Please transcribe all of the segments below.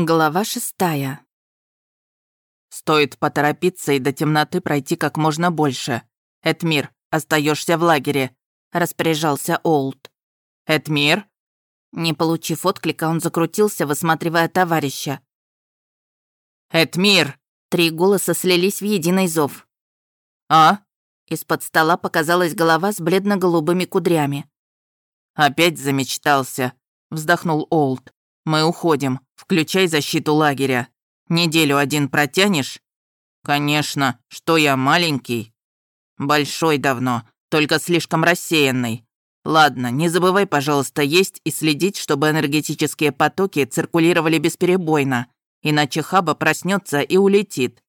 Глава шестая. «Стоит поторопиться и до темноты пройти как можно больше. Эдмир, остаешься в лагере», — распоряжался Олд. «Эдмир?» Не получив отклика, он закрутился, высматривая товарища. «Эдмир!» Три голоса слились в единый зов. «А?» Из-под стола показалась голова с бледно-голубыми кудрями. «Опять замечтался», — вздохнул Олд. Мы уходим. Включай защиту лагеря. Неделю один протянешь? Конечно. Что я маленький? Большой давно, только слишком рассеянный. Ладно, не забывай, пожалуйста, есть и следить, чтобы энергетические потоки циркулировали бесперебойно, иначе хаба проснется и улетит.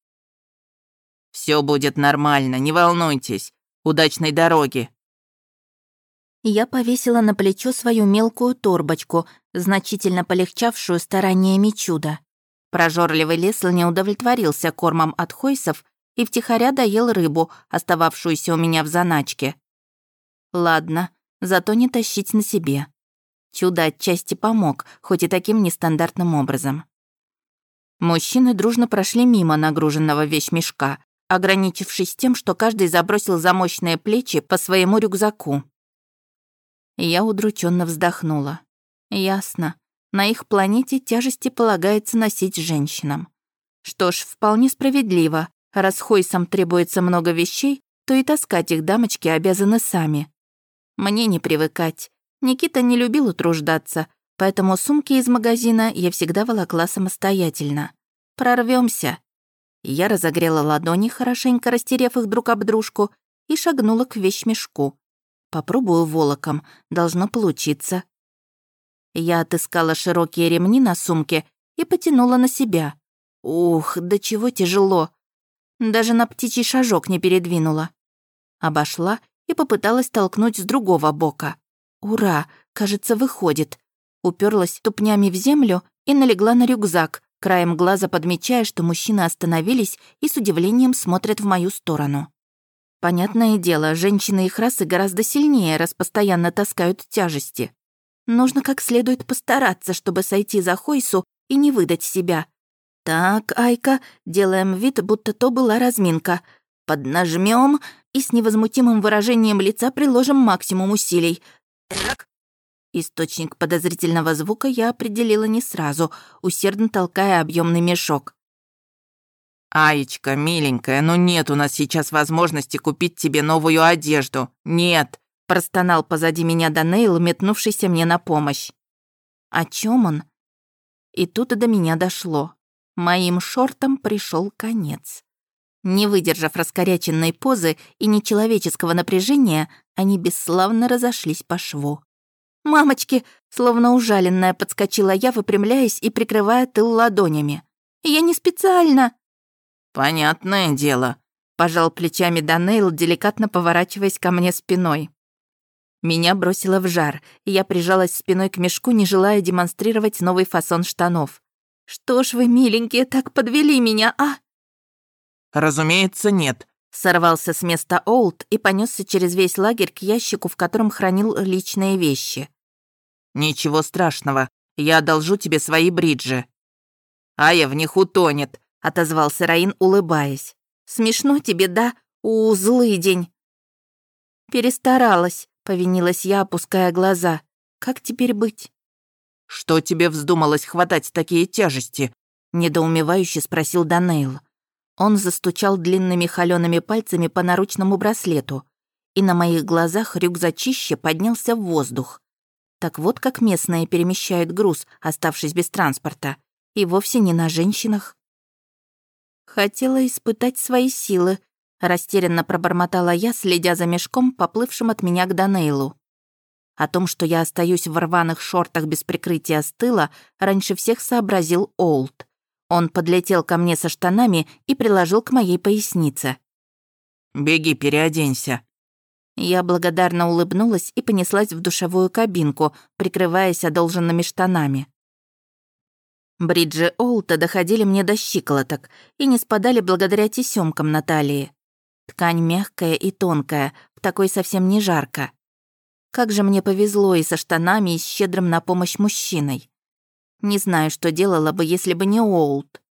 Все будет нормально, не волнуйтесь. Удачной дороги. Я повесила на плечо свою мелкую торбочку, значительно полегчавшую стараниями чуда. Прожорливый Лесл не удовлетворился кормом от хойсов и втихаря доел рыбу, остававшуюся у меня в заначке. Ладно, зато не тащить на себе. Чудо отчасти помог, хоть и таким нестандартным образом. Мужчины дружно прошли мимо нагруженного вещмешка, ограничившись тем, что каждый забросил за плечи по своему рюкзаку. Я удрученно вздохнула. Ясно. На их планете тяжести полагается носить женщинам. Что ж, вполне справедливо. Раз Хойсам требуется много вещей, то и таскать их дамочки обязаны сами. Мне не привыкать. Никита не любил утруждаться, поэтому сумки из магазина я всегда волокла самостоятельно. Прорвемся. Я разогрела ладони, хорошенько растерев их друг об дружку, и шагнула к вещмешку. Попробую волоком, должно получиться. Я отыскала широкие ремни на сумке и потянула на себя. Ух, да чего тяжело. Даже на птичий шажок не передвинула. Обошла и попыталась толкнуть с другого бока. Ура, кажется, выходит. Уперлась тупнями в землю и налегла на рюкзак, краем глаза подмечая, что мужчины остановились и с удивлением смотрят в мою сторону. Понятное дело, женщины их расы гораздо сильнее, раз постоянно таскают тяжести. Нужно как следует постараться, чтобы сойти за Хойсу и не выдать себя. Так, Айка, делаем вид, будто то была разминка. Поднажмем и с невозмутимым выражением лица приложим максимум усилий. Так. Источник подозрительного звука я определила не сразу, усердно толкая объемный мешок. «Аечка, миленькая, ну нет у нас сейчас возможности купить тебе новую одежду. Нет!» простонал позади меня Данейл, метнувшийся мне на помощь. О чем он? И тут до меня дошло. Моим шортам пришел конец. Не выдержав раскоряченной позы и нечеловеческого напряжения, они бесславно разошлись по шву. «Мамочки!» — словно ужаленная подскочила я, выпрямляясь и прикрывая тыл ладонями. «Я не специально!» «Понятное дело», — пожал плечами Данейл, деликатно поворачиваясь ко мне спиной. Меня бросило в жар, и я прижалась спиной к мешку, не желая демонстрировать новый фасон штанов. «Что ж вы, миленькие, так подвели меня, а?» «Разумеется, нет», — сорвался с места Олд и понесся через весь лагерь к ящику, в котором хранил личные вещи. «Ничего страшного, я одолжу тебе свои бриджи». «Ая в них утонет», — отозвался Раин, улыбаясь. «Смешно тебе, да? У, злый день». «Перестаралась», — повинилась я, опуская глаза. «Как теперь быть?» «Что тебе вздумалось хватать такие тяжести?» — недоумевающе спросил Данейл. Он застучал длинными холёными пальцами по наручному браслету, и на моих глазах рюкзачище поднялся в воздух. Так вот как местные перемещают груз, оставшись без транспорта, и вовсе не на женщинах. Хотела испытать свои силы, растерянно пробормотала я, следя за мешком, поплывшим от меня к Данейлу. О том, что я остаюсь в рваных шортах без прикрытия с тыла, раньше всех сообразил Олд. Он подлетел ко мне со штанами и приложил к моей пояснице. «Беги, переоденься». Я благодарно улыбнулась и понеслась в душевую кабинку, прикрываясь одолженными штанами. Бриджи Олта доходили мне до щиколоток и не спадали благодаря тесёмкам на талии. Ткань мягкая и тонкая, в такой совсем не жарко. Как же мне повезло и со штанами, и с щедрым на помощь мужчиной. Не знаю, что делала бы, если бы не Оулт.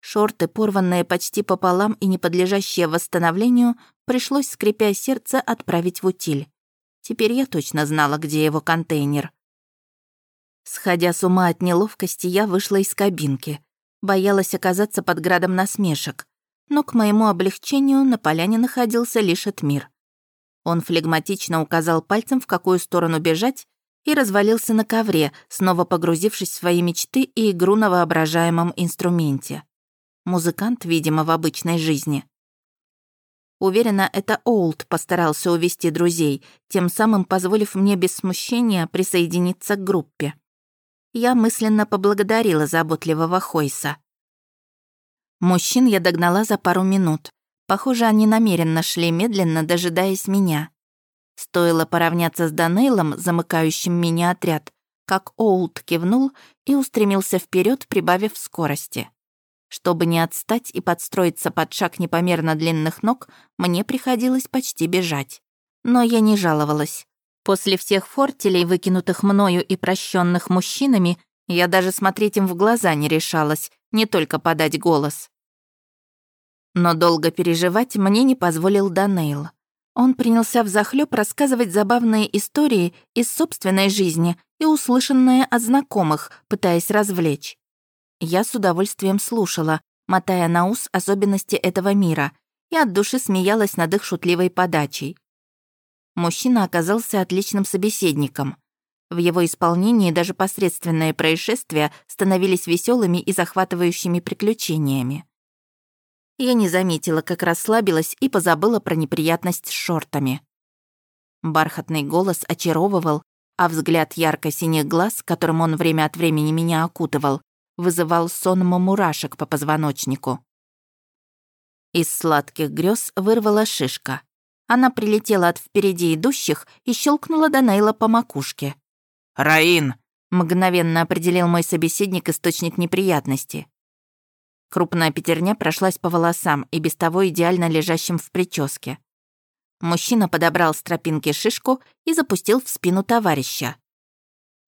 Шорты, порванные почти пополам и не подлежащие восстановлению, пришлось, скрипя сердце, отправить в утиль. Теперь я точно знала, где его контейнер. Сходя с ума от неловкости, я вышла из кабинки. Боялась оказаться под градом насмешек. Но к моему облегчению на поляне находился лишь Этмир. Он флегматично указал пальцем, в какую сторону бежать, и развалился на ковре, снова погрузившись в свои мечты и игру на воображаемом инструменте. Музыкант, видимо, в обычной жизни. Уверена, это Олд постарался увести друзей, тем самым позволив мне без смущения присоединиться к группе. Я мысленно поблагодарила заботливого Хойса. Мужчин я догнала за пару минут. Похоже, они намеренно шли медленно, дожидаясь меня. Стоило поравняться с Данейлом, замыкающим меня отряд, как Оулт кивнул и устремился вперед, прибавив скорости. Чтобы не отстать и подстроиться под шаг непомерно длинных ног, мне приходилось почти бежать. Но я не жаловалась. После всех фортелей, выкинутых мною и прощенных мужчинами, я даже смотреть им в глаза не решалась, не только подать голос. Но долго переживать мне не позволил Данейл. Он принялся взахлёб рассказывать забавные истории из собственной жизни и услышанные от знакомых, пытаясь развлечь. Я с удовольствием слушала, мотая на ус особенности этого мира, и от души смеялась над их шутливой подачей. Мужчина оказался отличным собеседником. В его исполнении даже посредственные происшествия становились веселыми и захватывающими приключениями. Я не заметила, как расслабилась и позабыла про неприятность с шортами. Бархатный голос очаровывал, а взгляд ярко-синих глаз, которым он время от времени меня окутывал, вызывал сонма мурашек по позвоночнику. Из сладких грез вырвала шишка. Она прилетела от впереди идущих и щелкнула Данейла по макушке. «Раин!» — мгновенно определил мой собеседник источник неприятности. Крупная пятерня прошлась по волосам и без того идеально лежащим в прическе. Мужчина подобрал с тропинки шишку и запустил в спину товарища.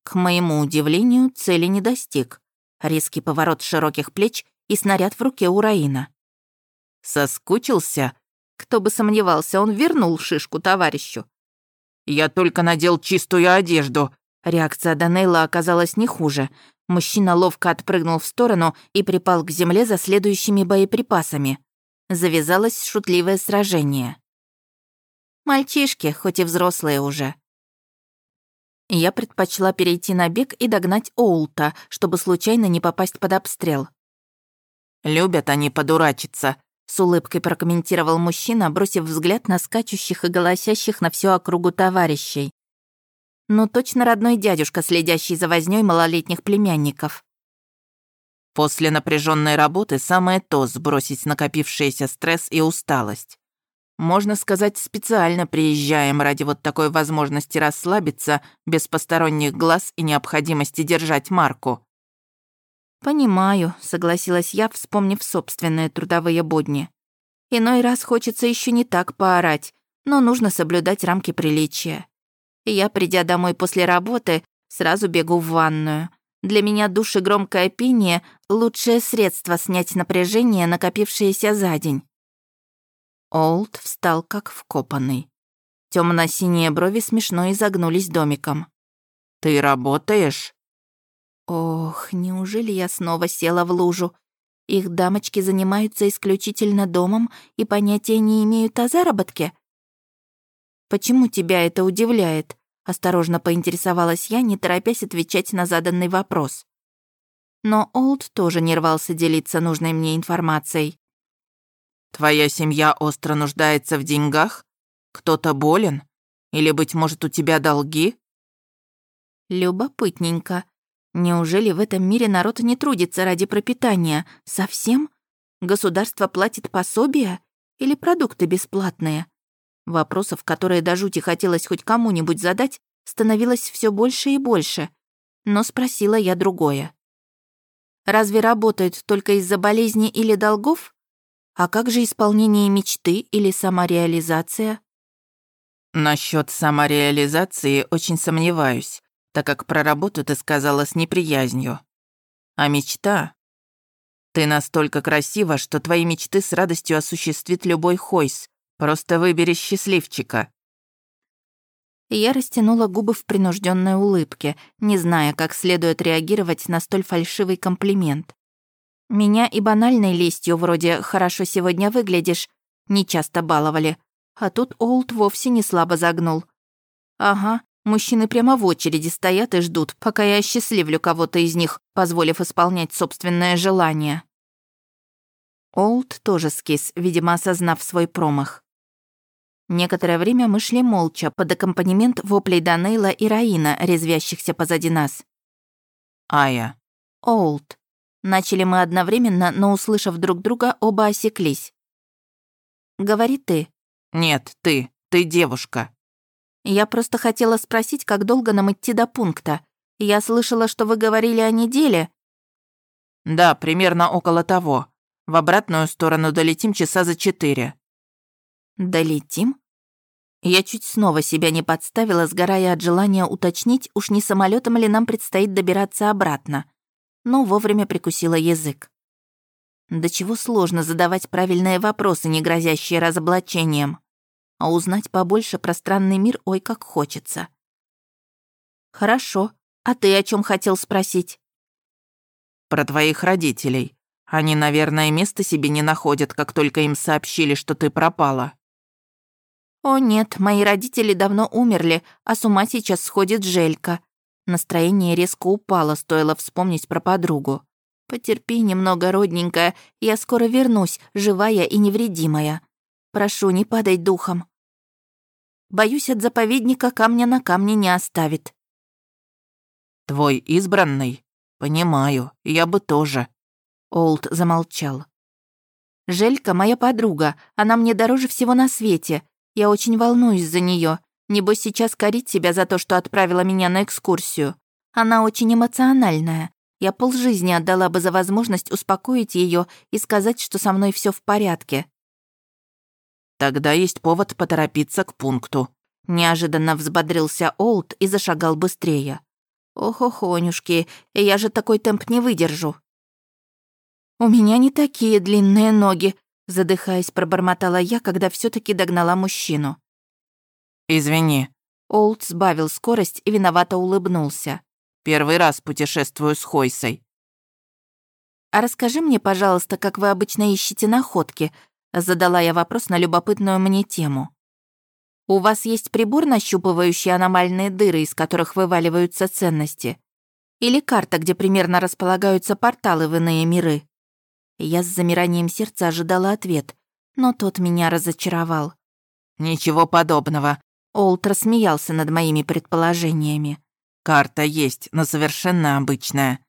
К моему удивлению, цели не достиг. Резкий поворот широких плеч и снаряд в руке у Раина. «Соскучился?» Кто бы сомневался, он вернул шишку товарищу. «Я только надел чистую одежду». Реакция Данейла оказалась не хуже. Мужчина ловко отпрыгнул в сторону и припал к земле за следующими боеприпасами. Завязалось шутливое сражение. Мальчишки, хоть и взрослые уже. Я предпочла перейти на бег и догнать Оулта, чтобы случайно не попасть под обстрел. «Любят они подурачиться», — с улыбкой прокомментировал мужчина, бросив взгляд на скачущих и голосящих на всю округу товарищей. Ну, точно родной дядюшка, следящий за вознёй малолетних племянников. После напряженной работы самое то сбросить накопившийся стресс и усталость. Можно сказать, специально приезжаем ради вот такой возможности расслабиться без посторонних глаз и необходимости держать марку. «Понимаю», — согласилась я, вспомнив собственные трудовые будни. «Иной раз хочется еще не так поорать, но нужно соблюдать рамки приличия. Я, придя домой после работы, сразу бегу в ванную. Для меня душ и громкое пение — лучшее средство снять напряжение, накопившееся за день. Олд встал как вкопанный. Темно-синие брови смешно изогнулись домиком. «Ты работаешь?» Ох, неужели я снова села в лужу? Их дамочки занимаются исключительно домом и понятия не имеют о заработке? «Почему тебя это удивляет?» — осторожно поинтересовалась я, не торопясь отвечать на заданный вопрос. Но Олд тоже не рвался делиться нужной мне информацией. «Твоя семья остро нуждается в деньгах? Кто-то болен? Или, быть может, у тебя долги?» «Любопытненько. Неужели в этом мире народ не трудится ради пропитания? Совсем? Государство платит пособия? Или продукты бесплатные?» Вопросов, которые до жути хотелось хоть кому-нибудь задать, становилось все больше и больше. Но спросила я другое. Разве работают только из-за болезни или долгов? А как же исполнение мечты или самореализация? Насчет самореализации очень сомневаюсь, так как про работу ты сказала с неприязнью. А мечта? Ты настолько красива, что твои мечты с радостью осуществит любой Хойс. Просто выбери счастливчика». Я растянула губы в принужденной улыбке, не зная, как следует реагировать на столь фальшивый комплимент. Меня и банальной лестью вроде «хорошо сегодня выглядишь» не часто баловали, а тут Олд вовсе не слабо загнул. Ага, мужчины прямо в очереди стоят и ждут, пока я осчастливлю кого-то из них, позволив исполнять собственное желание. Олд тоже скис, видимо, осознав свой промах. Некоторое время мы шли молча, под аккомпанемент воплей Данейла и Раина, резвящихся позади нас. «Ая». «Олд». Начали мы одновременно, но, услышав друг друга, оба осеклись. «Говори ты». «Нет, ты. Ты девушка». «Я просто хотела спросить, как долго нам идти до пункта. Я слышала, что вы говорили о неделе». «Да, примерно около того. В обратную сторону долетим часа за четыре». «Долетим?» Я чуть снова себя не подставила, сгорая от желания уточнить, уж не самолетом ли нам предстоит добираться обратно. Но вовремя прикусила язык. До чего сложно задавать правильные вопросы, не грозящие разоблачением. А узнать побольше про странный мир ой как хочется. «Хорошо. А ты о чем хотел спросить?» «Про твоих родителей. Они, наверное, места себе не находят, как только им сообщили, что ты пропала». «О нет, мои родители давно умерли, а с ума сейчас сходит Желька». Настроение резко упало, стоило вспомнить про подругу. «Потерпи немного, родненькая, я скоро вернусь, живая и невредимая. Прошу, не падай духом. Боюсь, от заповедника камня на камне не оставит». «Твой избранный? Понимаю, я бы тоже». Олд замолчал. «Желька моя подруга, она мне дороже всего на свете. Я очень волнуюсь за нее. Небось, сейчас корить себя за то, что отправила меня на экскурсию. Она очень эмоциональная. Я полжизни отдала бы за возможность успокоить ее и сказать, что со мной все в порядке. Тогда есть повод поторопиться к пункту. Неожиданно взбодрился Олд и зашагал быстрее. Ох-охонюшки, я же такой темп не выдержу. У меня не такие длинные ноги, Задыхаясь, пробормотала я, когда все таки догнала мужчину. «Извини». Олд сбавил скорость и виновато улыбнулся. «Первый раз путешествую с Хойсой». «А расскажи мне, пожалуйста, как вы обычно ищете находки?» Задала я вопрос на любопытную мне тему. «У вас есть прибор, нащупывающий аномальные дыры, из которых вываливаются ценности? Или карта, где примерно располагаются порталы в иные миры?» Я с замиранием сердца ожидала ответ, но тот меня разочаровал. «Ничего подобного». Олд рассмеялся над моими предположениями. «Карта есть, но совершенно обычная.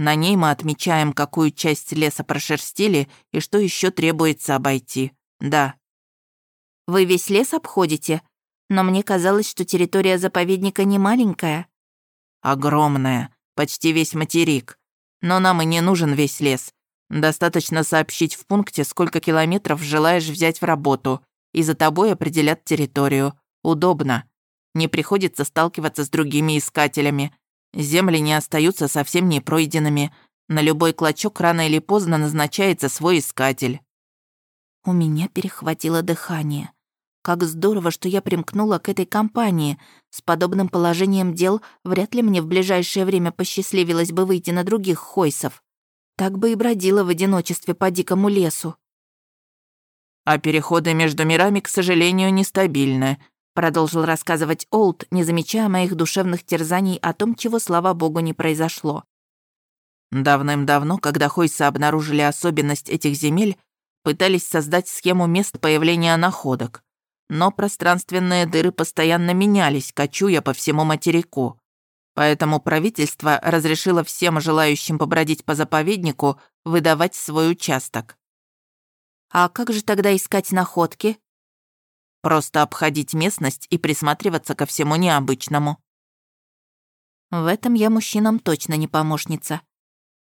На ней мы отмечаем, какую часть леса прошерстили и что еще требуется обойти. Да». «Вы весь лес обходите? Но мне казалось, что территория заповедника не маленькая». «Огромная, почти весь материк. Но нам и не нужен весь лес. Достаточно сообщить в пункте, сколько километров желаешь взять в работу, и за тобой определят территорию. Удобно. Не приходится сталкиваться с другими искателями. Земли не остаются совсем непройденными. На любой клочок рано или поздно назначается свой искатель. У меня перехватило дыхание. Как здорово, что я примкнула к этой компании. С подобным положением дел вряд ли мне в ближайшее время посчастливилось бы выйти на других хойсов. Так бы и бродила в одиночестве по дикому лесу. «А переходы между мирами, к сожалению, нестабильны», продолжил рассказывать Олд, не замечая моих душевных терзаний о том, чего, слава богу, не произошло. Давным-давно, когда Хойса обнаружили особенность этих земель, пытались создать схему мест появления находок. Но пространственные дыры постоянно менялись, кочуя по всему материку. Поэтому правительство разрешило всем желающим побродить по заповеднику выдавать свой участок. А как же тогда искать находки? Просто обходить местность и присматриваться ко всему необычному. В этом я мужчинам точно не помощница.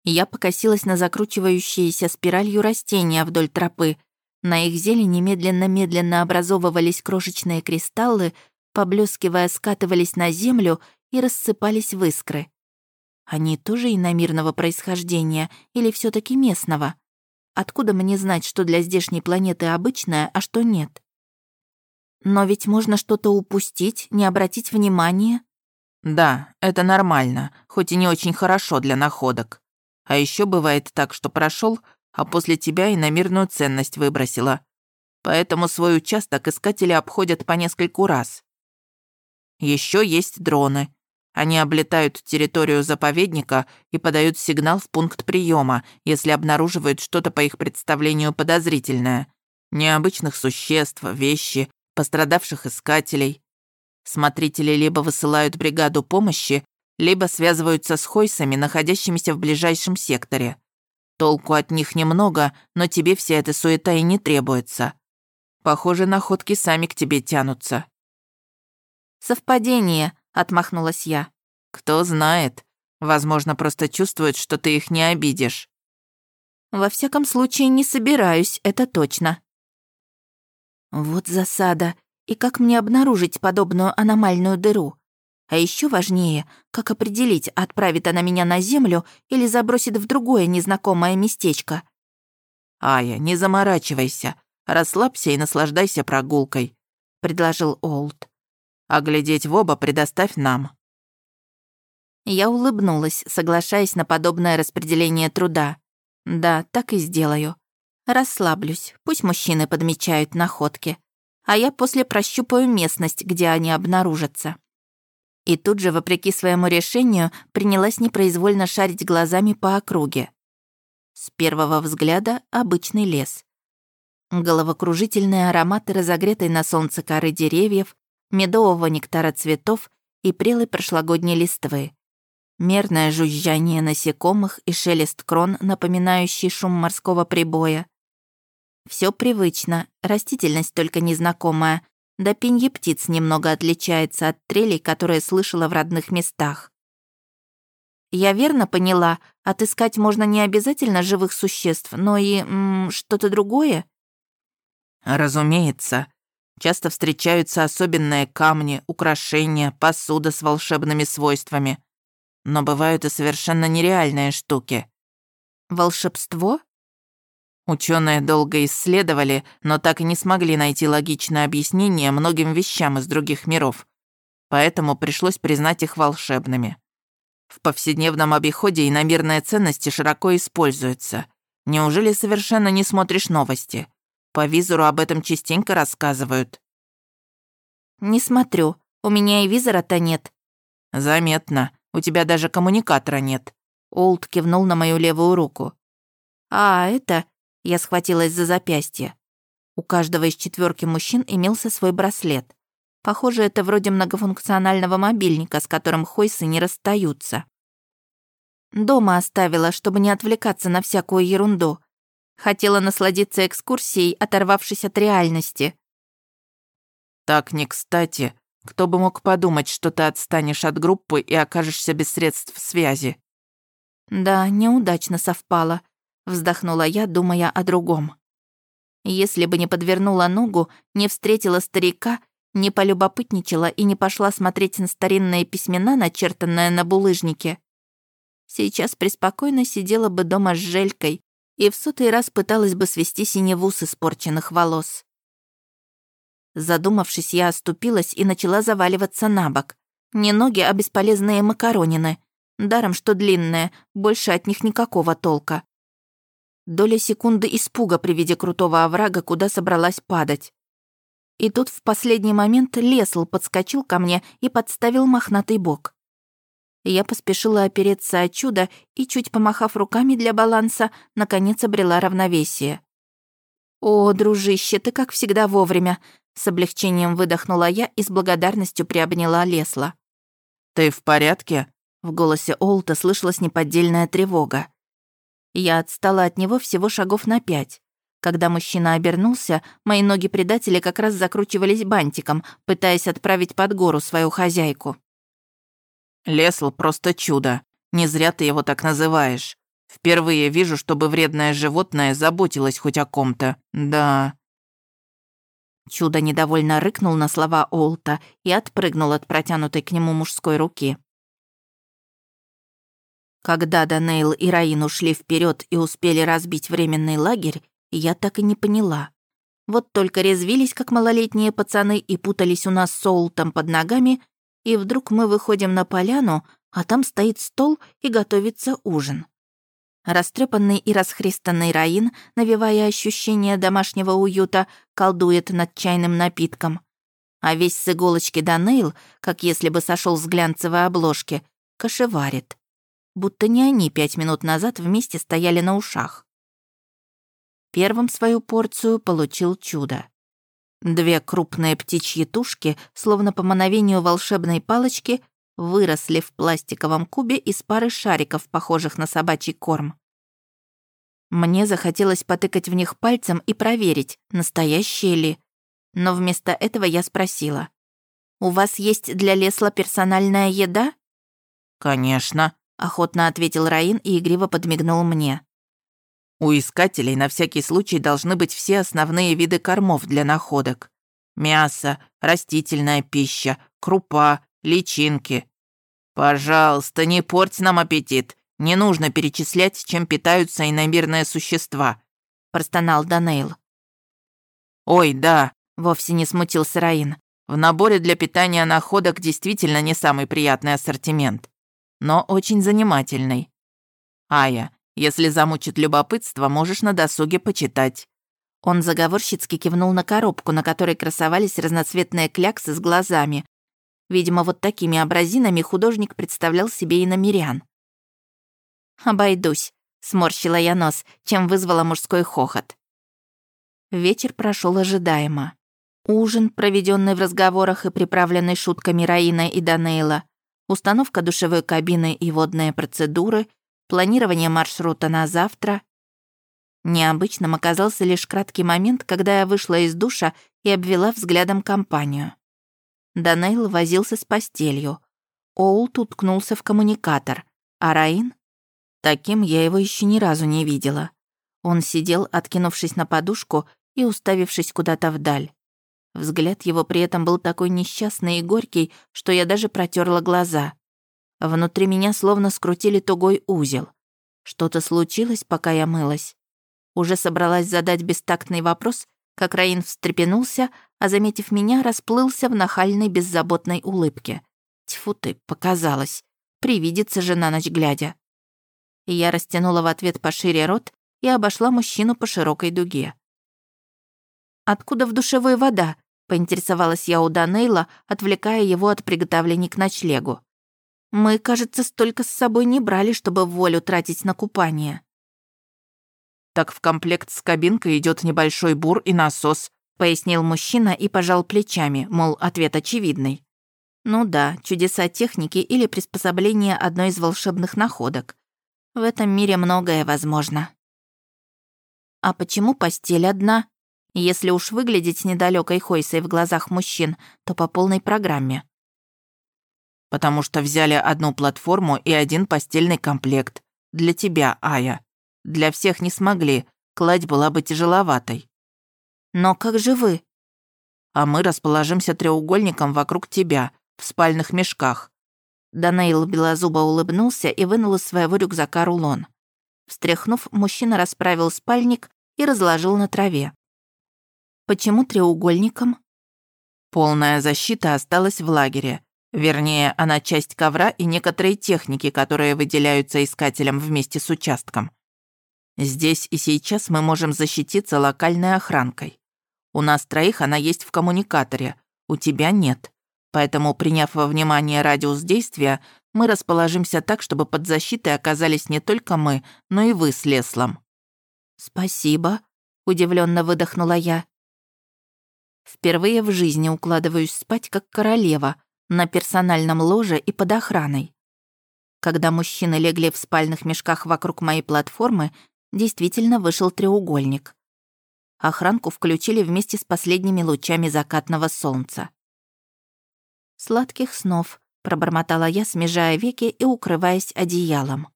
Я покосилась на закручивающиеся спиралью растения вдоль тропы. На их зелени медленно-медленно образовывались крошечные кристаллы, поблескивая, скатывались на землю и рассыпались в искры. Они тоже иномирного происхождения или все таки местного? Откуда мне знать, что для здешней планеты обычное, а что нет? Но ведь можно что-то упустить, не обратить внимания. Да, это нормально, хоть и не очень хорошо для находок. А еще бывает так, что прошел, а после тебя иномирную ценность выбросила. Поэтому свой участок искатели обходят по нескольку раз. Еще есть дроны. Они облетают территорию заповедника и подают сигнал в пункт приема, если обнаруживают что-то по их представлению подозрительное. Необычных существ, вещи, пострадавших искателей. Смотрители либо высылают бригаду помощи, либо связываются с хойсами, находящимися в ближайшем секторе. Толку от них немного, но тебе вся эта суета и не требуется. Похоже, находки сами к тебе тянутся. «Совпадение», — отмахнулась я. «Кто знает. Возможно, просто чувствуют, что ты их не обидишь». «Во всяком случае, не собираюсь, это точно». Вот засада. И как мне обнаружить подобную аномальную дыру? А еще важнее, как определить, отправит она меня на Землю или забросит в другое незнакомое местечко. «Ая, не заморачивайся. Расслабься и наслаждайся прогулкой», — предложил Олд. А глядеть в оба предоставь нам». Я улыбнулась, соглашаясь на подобное распределение труда. Да, так и сделаю. Расслаблюсь, пусть мужчины подмечают находки, а я после прощупаю местность, где они обнаружатся. И тут же, вопреки своему решению, принялась непроизвольно шарить глазами по округе. С первого взгляда обычный лес. Головокружительные ароматы разогретой на солнце коры деревьев, медового нектара цветов и прелой прошлогодней листвы. Мерное жужжание насекомых и шелест крон, напоминающий шум морского прибоя. Все привычно, растительность только незнакомая, да пенье птиц немного отличается от трелей, которые слышала в родных местах. Я верно поняла, отыскать можно не обязательно живых существ, но и что-то другое? Разумеется. Часто встречаются особенные камни, украшения, посуда с волшебными свойствами. Но бывают и совершенно нереальные штуки. Волшебство? Ученые долго исследовали, но так и не смогли найти логичное объяснение многим вещам из других миров. Поэтому пришлось признать их волшебными. В повседневном обиходе иномирные ценности широко используются. Неужели совершенно не смотришь новости? По визору об этом частенько рассказывают». «Не смотрю. У меня и визора-то нет». «Заметно. У тебя даже коммуникатора нет». Олд кивнул на мою левую руку. «А, это...» Я схватилась за запястье. У каждого из четверки мужчин имелся свой браслет. Похоже, это вроде многофункционального мобильника, с которым хойсы не расстаются. Дома оставила, чтобы не отвлекаться на всякую ерунду. Хотела насладиться экскурсией, оторвавшись от реальности. «Так не кстати. Кто бы мог подумать, что ты отстанешь от группы и окажешься без средств связи?» «Да, неудачно совпало», — вздохнула я, думая о другом. Если бы не подвернула ногу, не встретила старика, не полюбопытничала и не пошла смотреть на старинные письмена, начертанные на булыжнике, сейчас преспокойно сидела бы дома с Желькой, и в сотый раз пыталась бы свести синеву с испорченных волос. Задумавшись, я оступилась и начала заваливаться на бок. Не ноги, а бесполезные макаронины. Даром, что длинные, больше от них никакого толка. Доля секунды испуга при виде крутого оврага, куда собралась падать. И тут в последний момент Лесл подскочил ко мне и подставил мохнатый бок. Я поспешила опереться о чудо и, чуть помахав руками для баланса, наконец обрела равновесие. «О, дружище, ты как всегда вовремя!» С облегчением выдохнула я и с благодарностью приобняла Лесла. «Ты в порядке?» В голосе Олта слышалась неподдельная тревога. Я отстала от него всего шагов на пять. Когда мужчина обернулся, мои ноги предатели как раз закручивались бантиком, пытаясь отправить под гору свою хозяйку. Лесл просто чудо. Не зря ты его так называешь. Впервые вижу, чтобы вредное животное заботилось хоть о ком-то. Да. Чудо недовольно рыкнул на слова Олта и отпрыгнул от протянутой к нему мужской руки. Когда Данейл и Раин ушли вперед и успели разбить временный лагерь, я так и не поняла. Вот только резвились, как малолетние пацаны, и путались у нас с Соултом под ногами, и вдруг мы выходим на поляну, а там стоит стол и готовится ужин. Растрепанный и расхристанный Раин, навевая ощущение домашнего уюта, колдует над чайным напитком. А весь с иголочки Данейл, как если бы сошел с глянцевой обложки, кошеварит будто не они пять минут назад вместе стояли на ушах. Первым свою порцию получил чудо. Две крупные птичьи тушки, словно по мановению волшебной палочки, выросли в пластиковом кубе из пары шариков, похожих на собачий корм. Мне захотелось потыкать в них пальцем и проверить, настоящие ли. Но вместо этого я спросила. «У вас есть для Лесла персональная еда?» «Конечно», охотно ответил Раин и игриво подмигнул мне. У искателей на всякий случай должны быть все основные виды кормов для находок. Мясо, растительная пища, крупа, личинки. Пожалуйста, не порть нам аппетит. Не нужно перечислять, чем питаются иномирные существа», – простонал Данейл. «Ой, да», – вовсе не смутился Раин. «В наборе для питания находок действительно не самый приятный ассортимент но очень занимательный. Ая, если замучит любопытство, можешь на досуге почитать». Он заговорщицки кивнул на коробку, на которой красовались разноцветные кляксы с глазами. Видимо, вот такими образинами художник представлял себе и намерян. «Обойдусь», — сморщила я нос, чем вызвала мужской хохот. Вечер прошел ожидаемо. Ужин, проведенный в разговорах и приправленный шутками Раина и Данейла, установка душевой кабины и водные процедуры, планирование маршрута на завтра. Необычным оказался лишь краткий момент, когда я вышла из душа и обвела взглядом компанию. Данейл возился с постелью. Оулт уткнулся в коммуникатор, а Раин? Таким я его еще ни разу не видела. Он сидел, откинувшись на подушку и уставившись куда-то вдаль. Взгляд его при этом был такой несчастный и горький, что я даже протерла глаза. Внутри меня словно скрутили тугой узел. Что-то случилось, пока я мылась. Уже собралась задать бестактный вопрос, как Раин встрепенулся, а, заметив меня, расплылся в нахальной беззаботной улыбке. Тьфу ты, показалось. Привидится же на ночь глядя. Я растянула в ответ пошире рот и обошла мужчину по широкой дуге. «Откуда в душевой вода?» Поинтересовалась я у Данейла, отвлекая его от приготовлений к ночлегу. Мы, кажется, столько с собой не брали, чтобы волю тратить на купание. Так в комплект с кабинкой идет небольшой бур и насос, пояснил мужчина и пожал плечами, мол, ответ очевидный. Ну да, чудеса техники или приспособление одной из волшебных находок. В этом мире многое возможно. А почему постель одна? Если уж выглядеть недалекой Хойсой в глазах мужчин, то по полной программе. Потому что взяли одну платформу и один постельный комплект. Для тебя, Ая. Для всех не смогли, кладь была бы тяжеловатой. Но как же вы? А мы расположимся треугольником вокруг тебя, в спальных мешках. Данейл белозубо улыбнулся и вынул из своего рюкзака рулон. Встряхнув, мужчина расправил спальник и разложил на траве. Почему треугольником? Полная защита осталась в лагере. Вернее, она часть ковра и некоторые техники, которые выделяются искателям вместе с участком. Здесь и сейчас мы можем защититься локальной охранкой. У нас троих она есть в коммуникаторе, у тебя нет. Поэтому, приняв во внимание радиус действия, мы расположимся так, чтобы под защитой оказались не только мы, но и вы с Леслом. «Спасибо», — удивленно выдохнула я. Впервые в жизни укладываюсь спать как королева, на персональном ложе и под охраной. Когда мужчины легли в спальных мешках вокруг моей платформы, действительно вышел треугольник. Охранку включили вместе с последними лучами закатного солнца. «Сладких снов», — пробормотала я, смежая веки и укрываясь одеялом.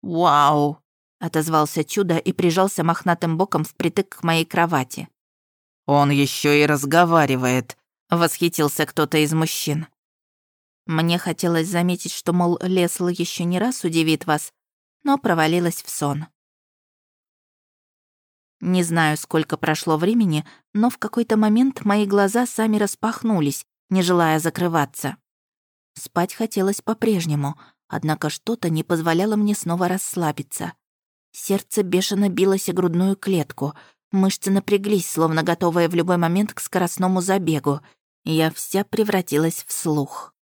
«Вау!» — отозвался чудо и прижался мохнатым боком впритык к моей кровати. «Он еще и разговаривает», — восхитился кто-то из мужчин. Мне хотелось заметить, что, мол, Лесл еще не раз удивит вас, но провалилась в сон. Не знаю, сколько прошло времени, но в какой-то момент мои глаза сами распахнулись, не желая закрываться. Спать хотелось по-прежнему, однако что-то не позволяло мне снова расслабиться. Сердце бешено билось о грудную клетку, мышцы напряглись, словно готовые в любой момент к скоростному забегу. Я вся превратилась в слух.